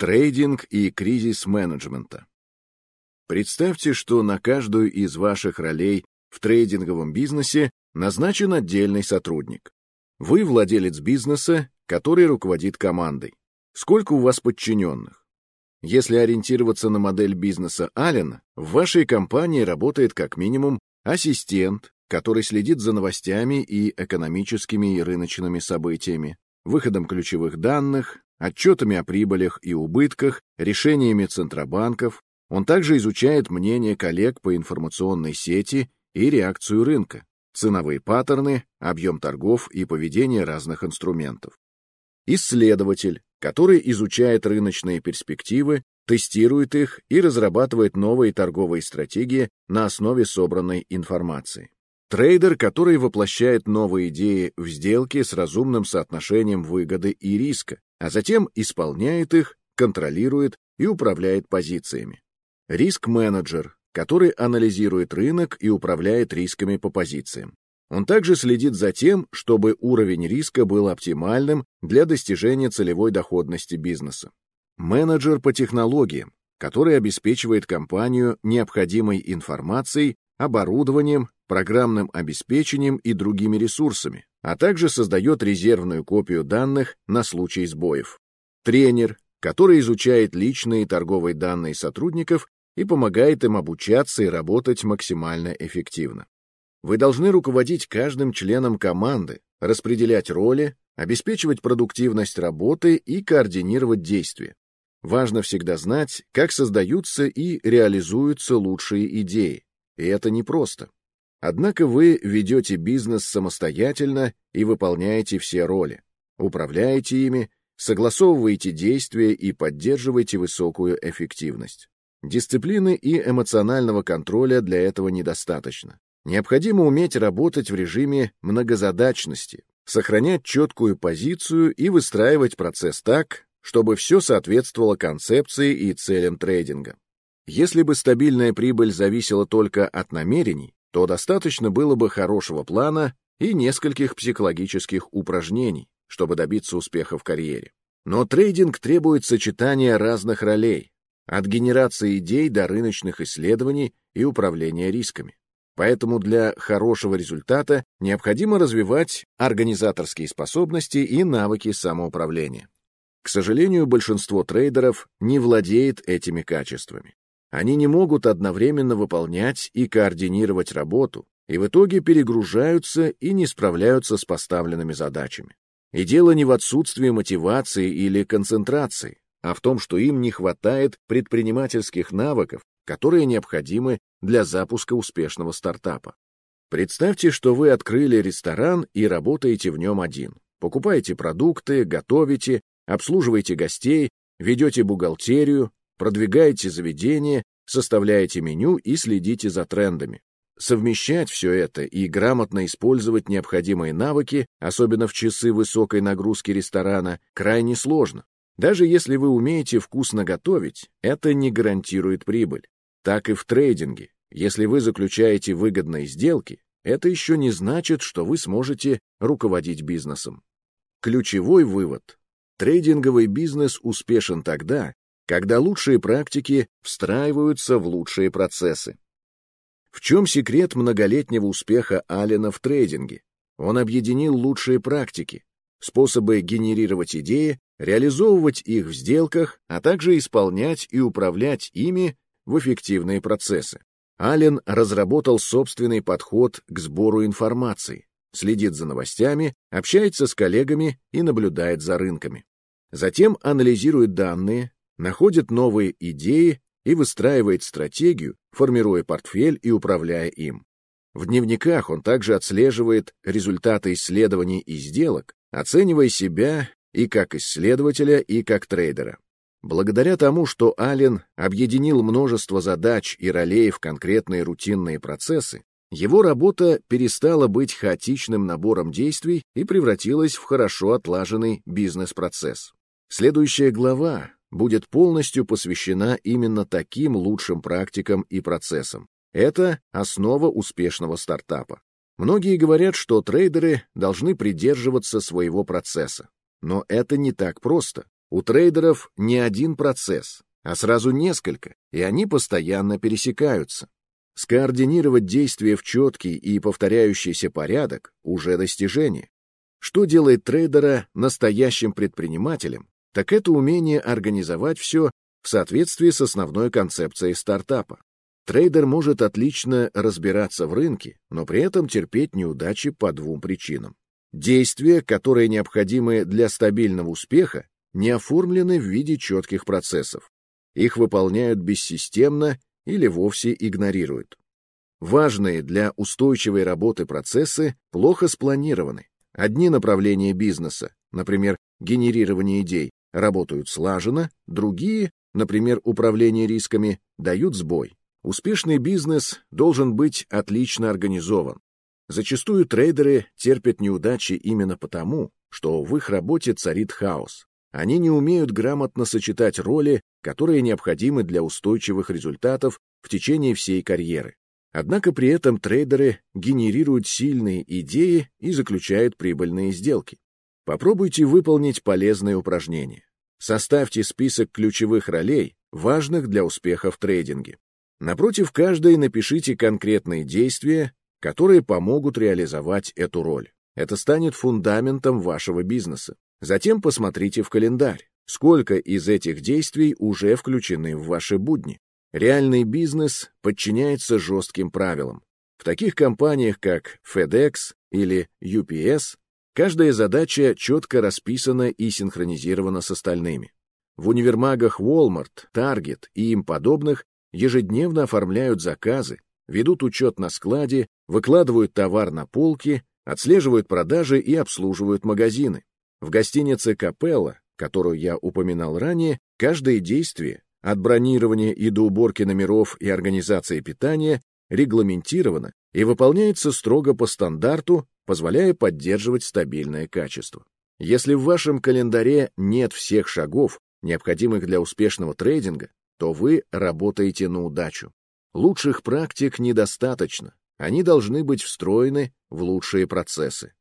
Трейдинг и кризис менеджмента. Представьте, что на каждую из ваших ролей в трейдинговом бизнесе назначен отдельный сотрудник. Вы владелец бизнеса, который руководит командой. Сколько у вас подчиненных? Если ориентироваться на модель бизнеса Аллена, в вашей компании работает как минимум ассистент, который следит за новостями и экономическими и рыночными событиями, выходом ключевых данных, отчетами о прибылях и убытках, решениями центробанков. Он также изучает мнение коллег по информационной сети и реакцию рынка, ценовые паттерны, объем торгов и поведение разных инструментов. Исследователь, который изучает рыночные перспективы, тестирует их и разрабатывает новые торговые стратегии на основе собранной информации. Трейдер, который воплощает новые идеи в сделке с разумным соотношением выгоды и риска, а затем исполняет их, контролирует и управляет позициями. Риск-менеджер, который анализирует рынок и управляет рисками по позициям. Он также следит за тем, чтобы уровень риска был оптимальным для достижения целевой доходности бизнеса. Менеджер по технологиям, который обеспечивает компанию необходимой информацией, оборудованием, программным обеспечением и другими ресурсами, а также создает резервную копию данных на случай сбоев. Тренер, который изучает личные и торговые данные сотрудников и помогает им обучаться и работать максимально эффективно. Вы должны руководить каждым членом команды, распределять роли, обеспечивать продуктивность работы и координировать действия. Важно всегда знать, как создаются и реализуются лучшие идеи. И это непросто. Однако вы ведете бизнес самостоятельно и выполняете все роли, управляете ими, согласовываете действия и поддерживаете высокую эффективность. Дисциплины и эмоционального контроля для этого недостаточно. Необходимо уметь работать в режиме многозадачности, сохранять четкую позицию и выстраивать процесс так, чтобы все соответствовало концепции и целям трейдинга. Если бы стабильная прибыль зависела только от намерений, то достаточно было бы хорошего плана и нескольких психологических упражнений, чтобы добиться успеха в карьере. Но трейдинг требует сочетания разных ролей, от генерации идей до рыночных исследований и управления рисками. Поэтому для хорошего результата необходимо развивать организаторские способности и навыки самоуправления. К сожалению, большинство трейдеров не владеет этими качествами. Они не могут одновременно выполнять и координировать работу, и в итоге перегружаются и не справляются с поставленными задачами. И дело не в отсутствии мотивации или концентрации, а в том, что им не хватает предпринимательских навыков, которые необходимы для запуска успешного стартапа. Представьте, что вы открыли ресторан и работаете в нем один. Покупаете продукты, готовите, обслуживаете гостей, ведете бухгалтерию, продвигаете заведение, составляете меню и следите за трендами. Совмещать все это и грамотно использовать необходимые навыки, особенно в часы высокой нагрузки ресторана, крайне сложно. Даже если вы умеете вкусно готовить, это не гарантирует прибыль. Так и в трейдинге. Если вы заключаете выгодные сделки, это еще не значит, что вы сможете руководить бизнесом. Ключевой вывод. Трейдинговый бизнес успешен тогда, когда лучшие практики встраиваются в лучшие процессы. В чем секрет многолетнего успеха Аллена в трейдинге? Он объединил лучшие практики, способы генерировать идеи, реализовывать их в сделках, а также исполнять и управлять ими в эффективные процессы. Аллен разработал собственный подход к сбору информации, следит за новостями, общается с коллегами и наблюдает за рынками. Затем анализирует данные, находит новые идеи и выстраивает стратегию, формируя портфель и управляя им. В дневниках он также отслеживает результаты исследований и сделок, оценивая себя и как исследователя, и как трейдера. Благодаря тому, что Аллен объединил множество задач и ролей в конкретные рутинные процессы, его работа перестала быть хаотичным набором действий и превратилась в хорошо отлаженный бизнес-процесс. Следующая глава будет полностью посвящена именно таким лучшим практикам и процессам. Это основа успешного стартапа. Многие говорят, что трейдеры должны придерживаться своего процесса. Но это не так просто. У трейдеров не один процесс, а сразу несколько, и они постоянно пересекаются. Скоординировать действия в четкий и повторяющийся порядок – уже достижение. Что делает трейдера настоящим предпринимателем, так это умение организовать все в соответствии с основной концепцией стартапа. Трейдер может отлично разбираться в рынке, но при этом терпеть неудачи по двум причинам. Действия, которые необходимы для стабильного успеха, не оформлены в виде четких процессов. Их выполняют бессистемно или вовсе игнорируют. Важные для устойчивой работы процессы плохо спланированы. Одни направления бизнеса, например, генерирование идей, работают слаженно, другие, например, управление рисками, дают сбой. Успешный бизнес должен быть отлично организован. Зачастую трейдеры терпят неудачи именно потому, что в их работе царит хаос. Они не умеют грамотно сочетать роли, которые необходимы для устойчивых результатов в течение всей карьеры. Однако при этом трейдеры генерируют сильные идеи и заключают прибыльные сделки. Попробуйте выполнить полезные упражнения. Составьте список ключевых ролей, важных для успеха в трейдинге. Напротив каждой напишите конкретные действия, которые помогут реализовать эту роль. Это станет фундаментом вашего бизнеса. Затем посмотрите в календарь, сколько из этих действий уже включены в ваши будни. Реальный бизнес подчиняется жестким правилам. В таких компаниях, как FedEx или UPS, каждая задача четко расписана и синхронизирована с остальными. В универмагах Walmart, Target и им подобных ежедневно оформляют заказы, ведут учет на складе, выкладывают товар на полки, отслеживают продажи и обслуживают магазины. В гостинице «Капелла», которую я упоминал ранее, каждое действие, от бронирования и до уборки номеров и организации питания, регламентировано и выполняется строго по стандарту, позволяя поддерживать стабильное качество. Если в вашем календаре нет всех шагов, необходимых для успешного трейдинга, то вы работаете на удачу. Лучших практик недостаточно, они должны быть встроены в лучшие процессы.